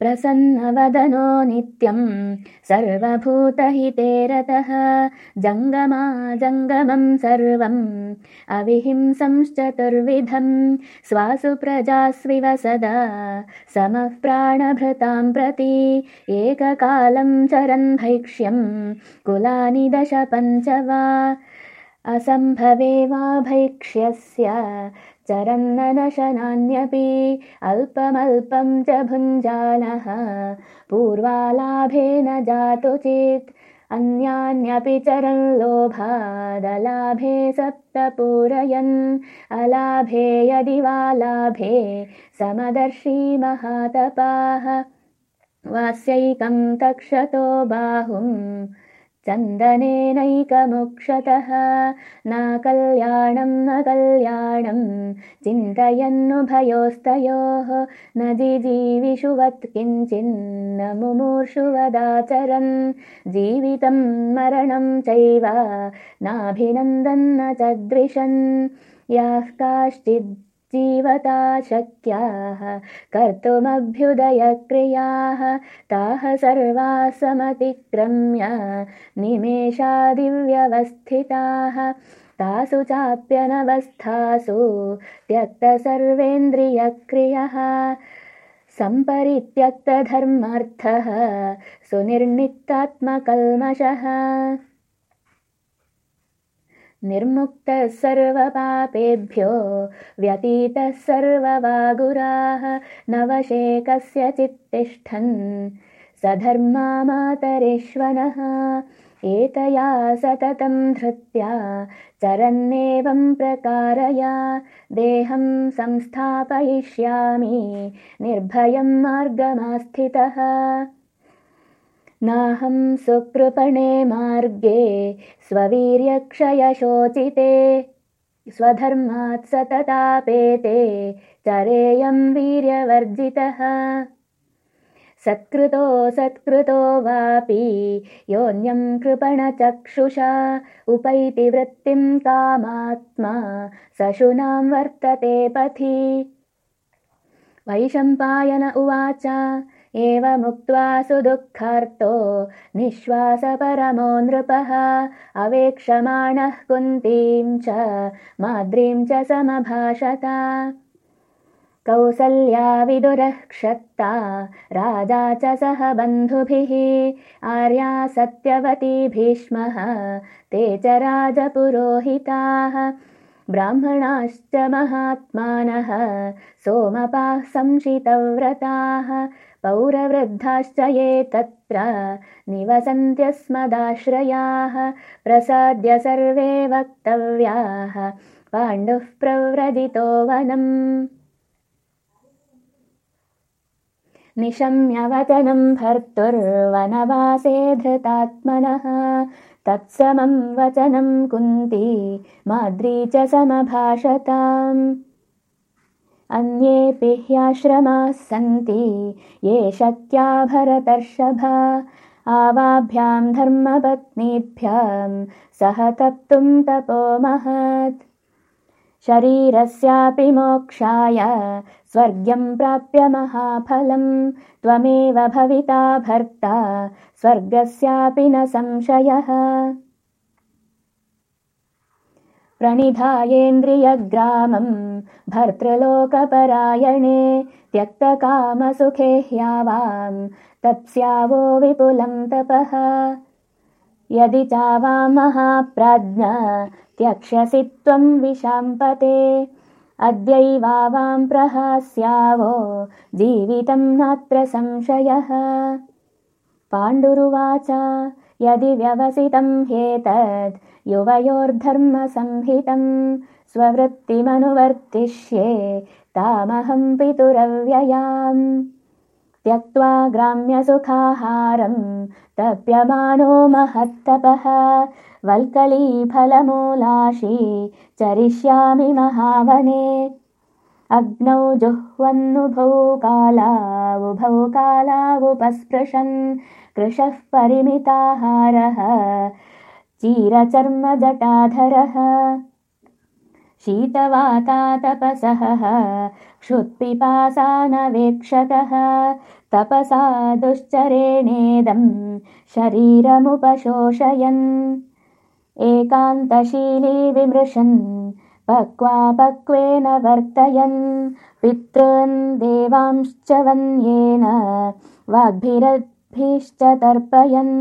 प्रसन्नवदनो नित्यम् सर्वभूतहिते रतः। जङ्गमा जङ्गमम् सर्वम् अविहिंसंश्चतुर्विधम् स्वासु प्रजास्विव सदा। समः प्राणभृताम् प्रति एककालम् चरन् भैक्ष्यम् कुलानि दश पञ्च वा असम्भवे वा भैक्ष्यस्य। चरन्ननशनान्यपि अल्पमल्पं च भुञ्जानः पूर्वालाभेन जातु चेत् अन्यान्यपि चरन् लोभादलाभे सप्तपूरयन्। अलाभे यदि वा लाभे समदर्शी महातपाः। वास्यैकं तक्षतो बाहुम् चन्दनेनैकमुक्षतः न कल्याणं न कल्याणं चिन्तयन्नुभयोस्तयोः। न जिजीविषुवत् किञ्चिन्न मुमूर्षुवदाचरन् जीवितं मरणं चैव नाभिनन्दन्न च द्विषन् याः काश्चिद् जीवता शक्याः कर्तुमभ्युदयक्रियाः ताः सर्वा समतिक्रम्य निमेषादिव्यवस्थिताः। तासु चाप्यनवस्थासु त्यक्तसर्वेन्द्रियक्रियः। सम्परित्यक्तधर्मार्थः सुनिर्णितात्मकल्मषः निर्मुक्तः सर्वपापेभ्यो व्यतीतः सर्ववागुराः नवशे कस्यचित्तिष्ठन् स धर्मामातरेष्वनः एतया सततं धृत्या चरन्नेवं प्रकारया देहं संस्थापयिष्यामि निर्भयं मार्गमास्थितः नाहं सुकृपणे मार्गे स्ववीर्यक्षयशोचिते स्वधर्मात् सततापेते चरेयं वीर्यवर्जितः। सत्कृतो सत्कृतो वापि योऽन्यं कृपणचक्षुषा उपैति वृत्तिं कामात्मा सशुनां वर्तते पथि। वैशम्पायन उवाच एवमुक्त्वा सुदुःखार्तो निःश्वासपरमो नृपः अवेक्षमाणः कुन्तीं च माद्रीं च समभाषता। कौसल्या विदुरः क्षत्ता राजा च सह बन्धुभिः आर्या सत्यवती भीष्मः ते च राजपुरोहिताः। ब्राह्मणाश्च महात्मानः सोमपाः संशितव्रताः पौरवृद्धाश्च ये तत्र निवसन्त्यस्मदाश्रयाः प्रसाद्य सर्वे वक्तव्याः। पाण्डुः प्रव्रजितो वनम् निशम्यवचनं भर्तुर्वनवासे धृतात्मनः। तत्समं वचनं कुन्ती माद्री च समभाषताम् अन्येऽपि ह्याश्रमाः सन्ति ये शक्या भरतर्षभा। आवाभ्यां धर्मपत्नीभ्यां सह तप्तुं तपो महत्। शरीरस्यापि मोक्षाय स्वर्ग्यं प्राप्य महाफलं त्वमेव भविता भर्ता स्वर्गस्यापि न संशयः प्रणिधायेन्द्रियग्रामं भर्तृलोकपरायणे त्यक्तकामसुखे ह्यावां तप्स्यावो विपुलं तपः। यदि चावां महाप्राज्ञ त्यक्ष्यसि त्वं विशाम्पते। अद्यैवावां प्रहास्यावो जीवितं नात्र संशयः। पाण्डुरुवाच यदि व्यवसितं ह्येतद् युवयोर्धर्मसंहितं स्ववृत्तिमनुवर्तिष्ये तामहं पितुरव्ययाम्। त्यक्त्वा ग्राम्यसुखाहारं तप्यमानो महत्तपः वल्कलीफलमूलाशी चरिष्यामि महावने। अग्नौ जुह्वन्नुभौ कालावुभौ कालावुपस्पृशन् कृशः परिमिताहारः चीरचर्मजटाधरः। शीतवातातपसः क्षुत्पिपासानवेक्षकः तपसा दुश्चरेणेदं शरीरमुपशोषयन्। एकान्तशीली विमृशन् पक्वापक्वेन वर्तयन् पितॄन् देवांश्च वन्येन वाग्भिरद्भिश्च तर्पयन्